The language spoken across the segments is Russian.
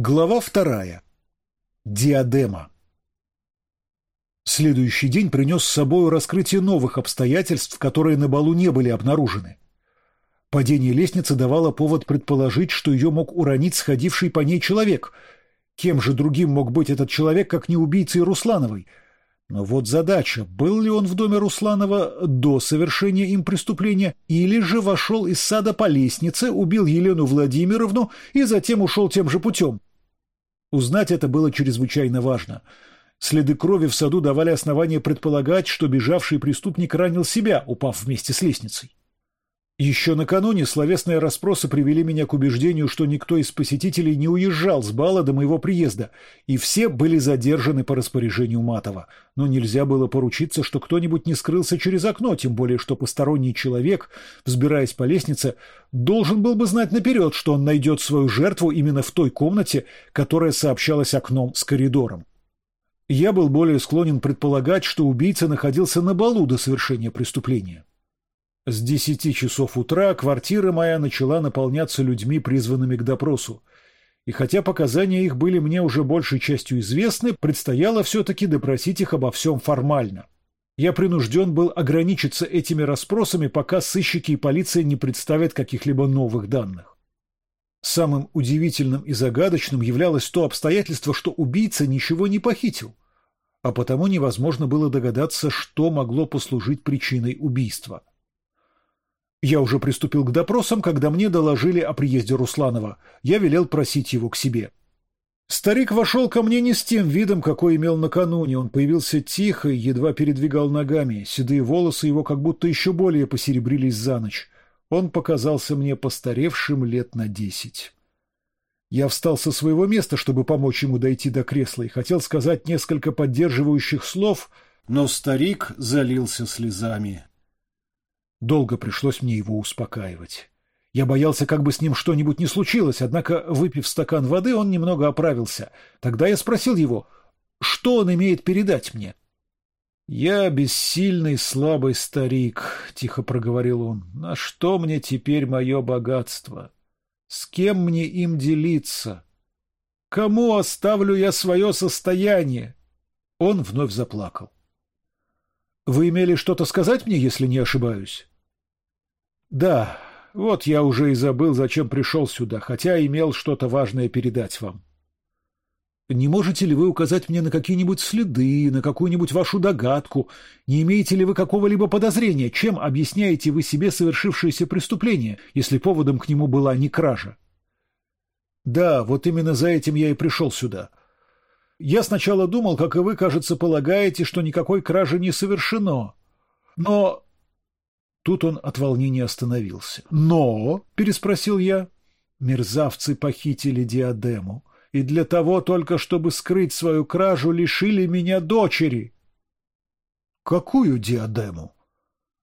Глава вторая. Диадема. Следующий день принес с собой раскрытие новых обстоятельств, которые на балу не были обнаружены. Падение лестницы давало повод предположить, что ее мог уронить сходивший по ней человек. Кем же другим мог быть этот человек, как не убийцей Руслановой? Но вот задача, был ли он в доме Русланова до совершения им преступления, или же вошел из сада по лестнице, убил Елену Владимировну и затем ушел тем же путем. Узнать это было чрезвычайно важно. Следы крови в саду давали основания предполагать, что бежавший преступник ранил себя, упав вместе с лестницей. Еще накануне словесные расспросы привели меня к убеждению, что никто из посетителей не уезжал с бала до моего приезда, и все были задержаны по распоряжению Матова. Но нельзя было поручиться, что кто-нибудь не скрылся через окно, тем более что посторонний человек, взбираясь по лестнице, должен был бы знать наперед, что он найдет свою жертву именно в той комнате, которая сообщалась окном с коридором. Я был более склонен предполагать, что убийца находился на балу до совершения преступления. С десяти часов утра квартира моя начала наполняться людьми, призванными к допросу. И хотя показания их были мне уже большей частью известны, предстояло все-таки допросить их обо всем формально. Я принужден был ограничиться этими расспросами, пока сыщики и полиция не представят каких-либо новых данных. Самым удивительным и загадочным являлось то обстоятельство, что убийца ничего не похитил, а потому невозможно было догадаться, что могло послужить причиной убийства. Я уже приступил к допросам, когда мне доложили о приезде Русланова. Я велел просить его к себе. Старик вошел ко мне не с тем видом, какой имел накануне. Он появился тихо и едва передвигал ногами. Седые волосы его как будто еще более посеребрились за ночь. Он показался мне постаревшим лет на десять. Я встал со своего места, чтобы помочь ему дойти до кресла, и хотел сказать несколько поддерживающих слов, но старик залился слезами. Долго пришлось мне его успокаивать. Я боялся, как бы с ним что-нибудь не случилось, однако, выпив стакан воды, он немного оправился. Тогда я спросил его, что он имеет передать мне. «Я бессильный, слабый старик», — тихо проговорил он. «На что мне теперь мое богатство? С кем мне им делиться? Кому оставлю я свое состояние?» Он вновь заплакал. «Вы имели что-то сказать мне, если не ошибаюсь?» Да, вот я уже и забыл, зачем пришел сюда, хотя имел что-то важное передать вам. Не можете ли вы указать мне на какие-нибудь следы, на какую-нибудь вашу догадку? Не имеете ли вы какого-либо подозрения, чем объясняете вы себе совершившееся преступление, если поводом к нему была не кража? Да, вот именно за этим я и пришел сюда. Я сначала думал, как и вы, кажется, полагаете, что никакой кражи не совершено. Но Тут он от волнения остановился. «Но?» — переспросил я. «Мерзавцы похитили диадему, и для того только, чтобы скрыть свою кражу, лишили меня дочери». «Какую диадему?»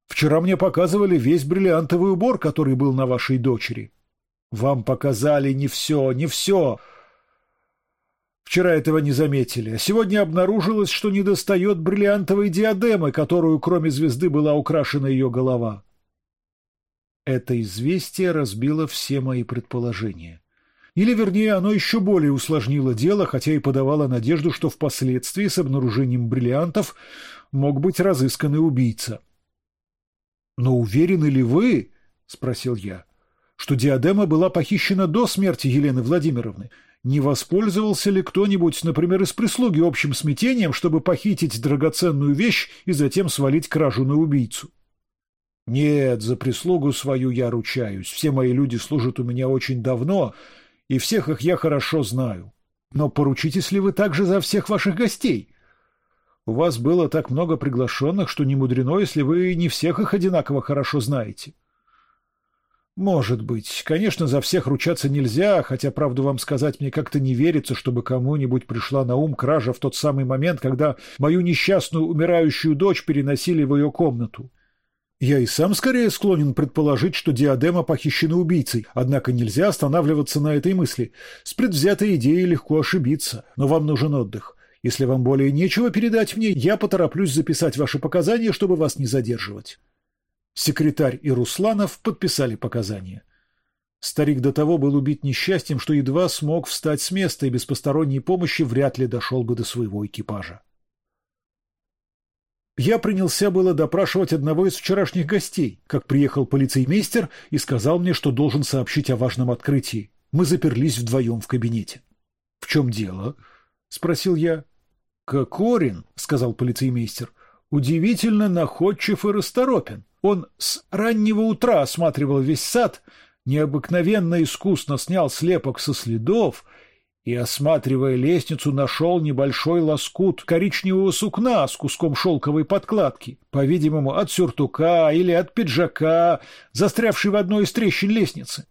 «Вчера мне показывали весь бриллиантовый убор, который был на вашей дочери». «Вам показали не все, не все!» Вчера этого не заметили, а сегодня обнаружилось, что недостает бриллиантовой диадемы, которую кроме звезды была украшена ее голова. Это известие разбило все мои предположения. Или, вернее, оно еще более усложнило дело, хотя и подавало надежду, что впоследствии с обнаружением бриллиантов мог быть разысканный убийца. «Но уверены ли вы, — спросил я, — что диадема была похищена до смерти Елены Владимировны? Не воспользовался ли кто-нибудь, например, из прислуги общим смятением, чтобы похитить драгоценную вещь и затем свалить кражу на убийцу? Нет, за прислугу свою я ручаюсь. Все мои люди служат у меня очень давно, и всех их я хорошо знаю. Но поручитесь ли вы также за всех ваших гостей? У вас было так много приглашенных, что не мудрено, если вы не всех их одинаково хорошо знаете. — может быть. Конечно, за всех ручаться нельзя, хотя, правду вам сказать, мне как-то не верится, чтобы кому-нибудь пришла на ум кража в тот самый момент, когда мою несчастную умирающую дочь переносили в ее комнату. Я и сам скорее склонен предположить, что диадема похищена убийцей, однако нельзя останавливаться на этой мысли. С предвзятой идеей легко ошибиться, но вам нужен отдых. Если вам более нечего передать мне, я потороплюсь записать ваши показания, чтобы вас не задерживать. Секретарь и Русланов подписали показания. Старик до того был убит несчастьем, что едва смог встать с места и без посторонней помощи вряд ли дошел бы до своего экипажа. Я принялся было допрашивать одного из вчерашних гостей, как приехал полицеймейстер и сказал мне, что должен сообщить о важном открытии. Мы заперлись вдвоем в кабинете. — В чем дело? — спросил я. — Кокорин, — сказал полицеймейстер, — удивительно находчив и расторопен. Он с раннего утра осматривал весь сад, необыкновенно искусно снял слепок со следов и, осматривая лестницу, нашел небольшой лоскут коричневого сукна с куском шелковой подкладки, по-видимому, от сюртука или от пиджака, застрявший в одной из трещин лестницы.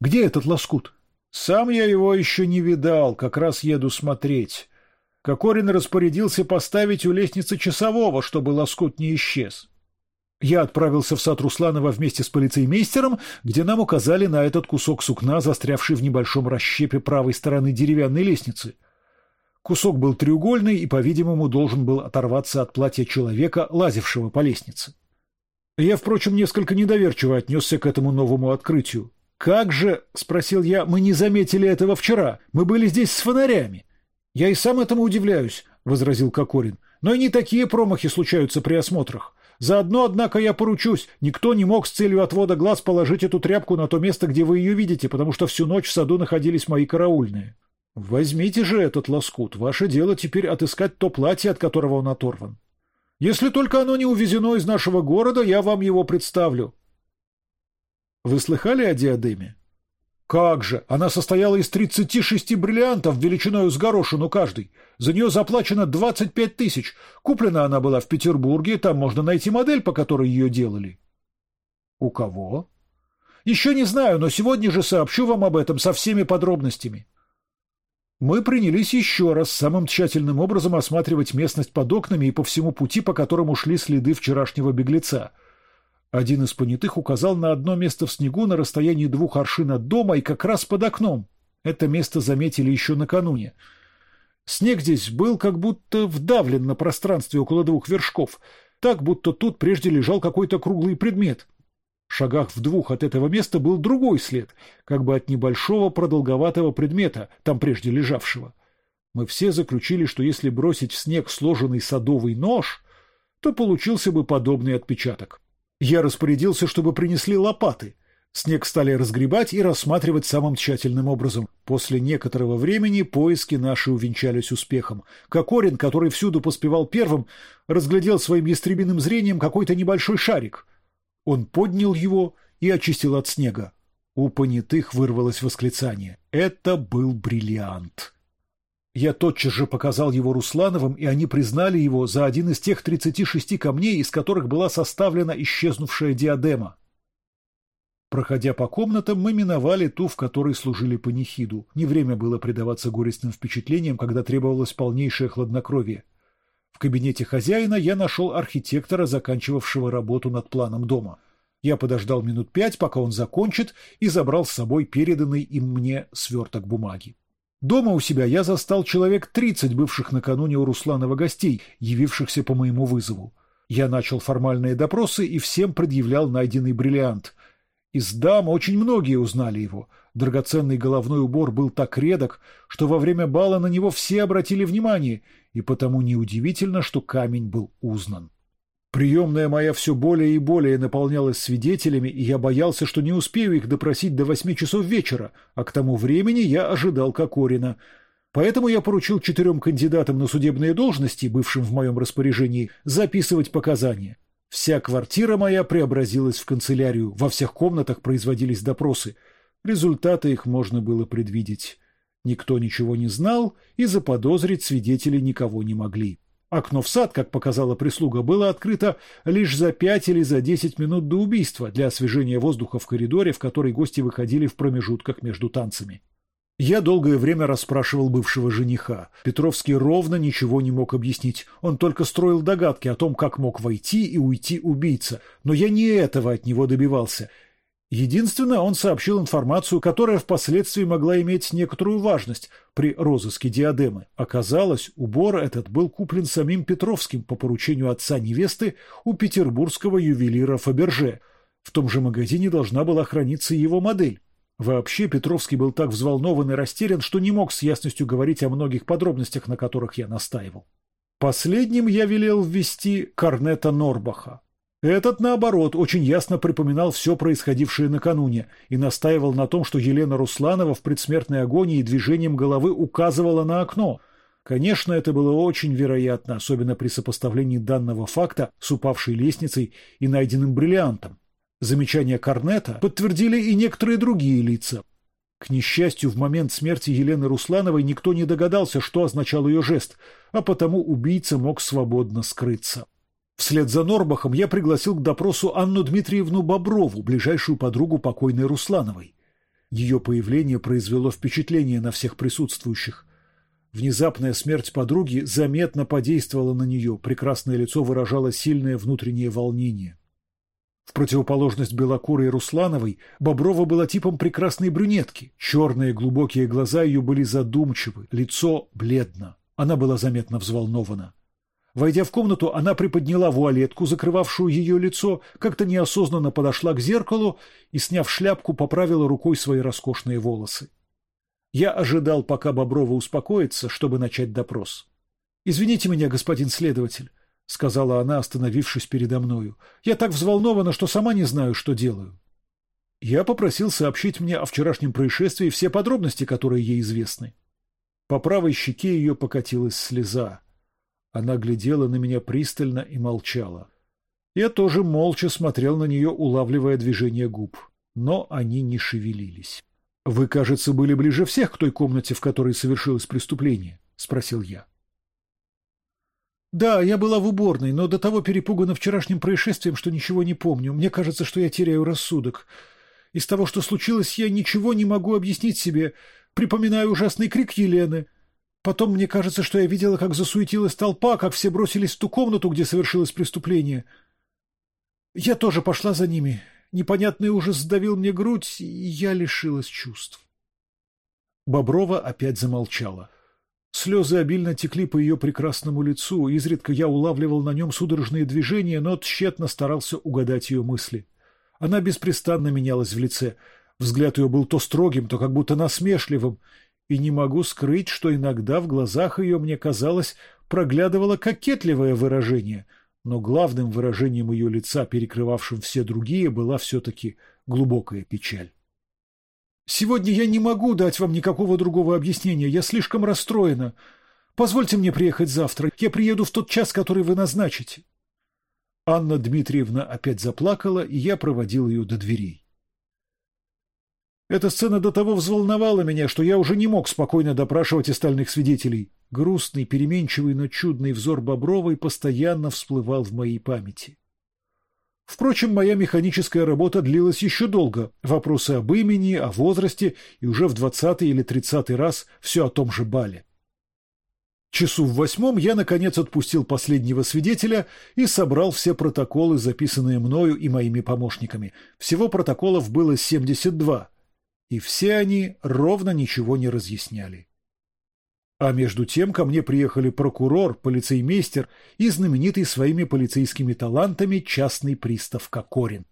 Где этот лоскут? Сам я его еще не видал, как раз еду смотреть. Кокорин распорядился поставить у лестницы часового, чтобы лоскут не исчез. Я отправился в сад Русланова вместе с полицеймейстером, где нам указали на этот кусок сукна, застрявший в небольшом расщепе правой стороны деревянной лестницы. Кусок был треугольный и, по-видимому, должен был оторваться от платья человека, лазившего по лестнице. Я, впрочем, несколько недоверчиво отнесся к этому новому открытию. «Как же, — спросил я, — мы не заметили этого вчера? Мы были здесь с фонарями». «Я и сам этому удивляюсь», — возразил Кокорин. «Но и не такие промахи случаются при осмотрах. Заодно, однако, я поручусь, никто не мог с целью отвода глаз положить эту тряпку на то место, где вы ее видите, потому что всю ночь в саду находились мои караульные. Возьмите же этот лоскут. Ваше дело теперь отыскать то платье, от которого он оторван. Если только оно не увезено из нашего города, я вам его представлю. Вы слыхали о диадеме? Как же! Она состояла из 36 бриллиантов величиной с горошину каждый. За нее заплачено 25 тысяч. Куплена она была в Петербурге, там можно найти модель, по которой ее делали. У кого? Еще не знаю, но сегодня же сообщу вам об этом со всеми подробностями. Мы принялись еще раз самым тщательным образом осматривать местность под окнами и по всему пути, по которому шли следы вчерашнего беглеца — один из понятых указал на одно место в снегу на расстоянии двух аршин от дома и как раз под окном. Это место заметили еще накануне. Снег здесь был как будто вдавлен на пространстве около двух вершков, так будто тут прежде лежал какой-то круглый предмет. В шагах в двух от этого места был другой след, как бы от небольшого продолговатого предмета, там прежде лежавшего. Мы все заключили, что если бросить в снег сложенный садовый нож, то получился бы подобный отпечаток. Я распорядился, чтобы принесли лопаты. Снег стали разгребать и рассматривать самым тщательным образом. После некоторого времени поиски наши увенчались успехом. Кокорин, который всюду поспевал первым, разглядел своим ястребиным зрением какой-то небольшой шарик. Он поднял его и очистил от снега. У понятых вырвалось восклицание. Это был бриллиант. Я тотчас же показал его Руслановым, и они признали его за один из тех 36 камней, из которых была составлена исчезнувшая диадема. Проходя по комнатам, мы миновали ту, в которой служили панихиду. Не время было предаваться горестным впечатлениям, когда требовалось полнейшее хладнокровие. В кабинете хозяина я нашел архитектора, заканчивавшего работу над планом дома. Я подождал минут пять, пока он закончит, и забрал с собой переданный им мне сверток бумаги. Дома у себя я застал человек тридцать бывших накануне у Русланова гостей, явившихся по моему вызову. Я начал формальные допросы и всем предъявлял найденный бриллиант. Из дам очень многие узнали его. Драгоценный головной убор был так редок, что во время бала на него все обратили внимание, и потому неудивительно, что камень был узнан. Приемная моя все более и более наполнялась свидетелями, и я боялся, что не успею их допросить до восьми часов вечера, а к тому времени я ожидал Кокорина. Поэтому я поручил четырем кандидатам на судебные должности, бывшим в моем распоряжении, записывать показания. Вся квартира моя преобразилась в канцелярию, во всех комнатах производились допросы. Результаты их можно было предвидеть. Никто ничего не знал, и заподозрить свидетели никого не могли. Окно в сад, как показала прислуга, было открыто лишь за пять или за десять минут до убийства для освежения воздуха в коридоре, в который гости выходили в промежутках между танцами. Я долгое время расспрашивал бывшего жениха. Петровский ровно ничего не мог объяснить. Он только строил догадки о том, как мог войти и уйти убийца. Но я не этого от него добивался. Единственное, он сообщил информацию, которая впоследствии могла иметь некоторую важность при розыске диадемы. Оказалось, убор этот был куплен самим Петровским по поручению отца невесты у петербургского ювелира Фаберже. В том же магазине должна была храниться его модель. Вообще Петровский был так взволнован и растерян, что не мог с ясностью говорить о многих подробностях, на которых я настаивал. Последним я велел ввести Корнета Норбаха. Этот, наоборот, очень ясно припоминал все происходившее накануне и настаивал на том, что Елена Русланова в предсмертной агонии движением головы указывала на окно. Конечно, это было очень вероятно, особенно при сопоставлении данного факта с упавшей лестницей и найденным бриллиантом. Замечания Корнета подтвердили и некоторые другие лица. К несчастью, в момент смерти Елены Руслановой никто не догадался, что означал ее жест, а потому убийца мог свободно скрыться. Вслед за Норбахом я пригласил к допросу Анну Дмитриевну Боброву, ближайшую подругу покойной Руслановой. Ее появление произвело впечатление на всех присутствующих. Внезапная смерть подруги заметно подействовала на нее, прекрасное лицо выражало сильное внутреннее волнение. В противоположность белокурой Руслановой, Боброва была типом прекрасной брюнетки. Черные глубокие глаза ее были задумчивы, лицо бледно. Она была заметно взволнована. Войдя в комнату, она приподняла вуалетку, закрывавшую ее лицо, как-то неосознанно подошла к зеркалу и, сняв шляпку, поправила рукой свои роскошные волосы. Я ожидал, пока Боброва успокоится, чтобы начать допрос. «Извините меня, господин следователь», — сказала она, остановившись передо мною. «Я так взволнована, что сама не знаю, что делаю». Я попросил сообщить мне о вчерашнем происшествии все подробности, которые ей известны. По правой щеке ее покатилась слеза. Она глядела на меня пристально и молчала. Я тоже молча смотрел на нее, улавливая движение губ. Но они не шевелились. — Вы, кажется, были ближе всех к той комнате, в которой совершилось преступление? — спросил я. — Да, я была в уборной, но до того перепугана вчерашним происшествием, что ничего не помню. Мне кажется, что я теряю рассудок. Из того, что случилось, я ничего не могу объяснить себе. Припоминаю ужасный крик Елены, Потом мне кажется, что я видела, как засуетилась толпа, как все бросились в ту комнату, где совершилось преступление. Я тоже пошла за ними. Непонятный ужас сдавил мне грудь, и я лишилась чувств. Боброва опять замолчала. Слезы обильно текли по ее прекрасному лицу, изредка я улавливал на нем судорожные движения, но тщетно старался угадать ее мысли. Она беспрестанно менялась в лице. Взгляд ее был то строгим, то как будто насмешливым, и не могу скрыть, что иногда в глазах ее, мне казалось, проглядывало кокетливое выражение, но главным выражением ее лица, перекрывавшим все другие, была все-таки глубокая печаль. «Сегодня я не могу дать вам никакого другого объяснения, я слишком расстроена. Позвольте мне приехать завтра, я приеду в тот час, который вы назначите». Анна Дмитриевна опять заплакала, и я проводил ее до дверей. Эта сцена до того взволновала меня, что я уже не мог спокойно допрашивать остальных свидетелей. Грустный, переменчивый, но чудный взор Бобровой постоянно всплывал в моей памяти. Впрочем, моя механическая работа длилась еще долго. Вопросы об имени, о возрасте и уже в двадцатый или тридцатый раз все о том же бале. Часу в восьмом я, наконец, отпустил последнего свидетеля и собрал все протоколы, записанные мною и моими помощниками. Всего протоколов было семьдесят два и все они ровно ничего не разъясняли. А между тем ко мне приехали прокурор, полицеймейстер и знаменитый своими полицейскими талантами частный пристав Кокорин.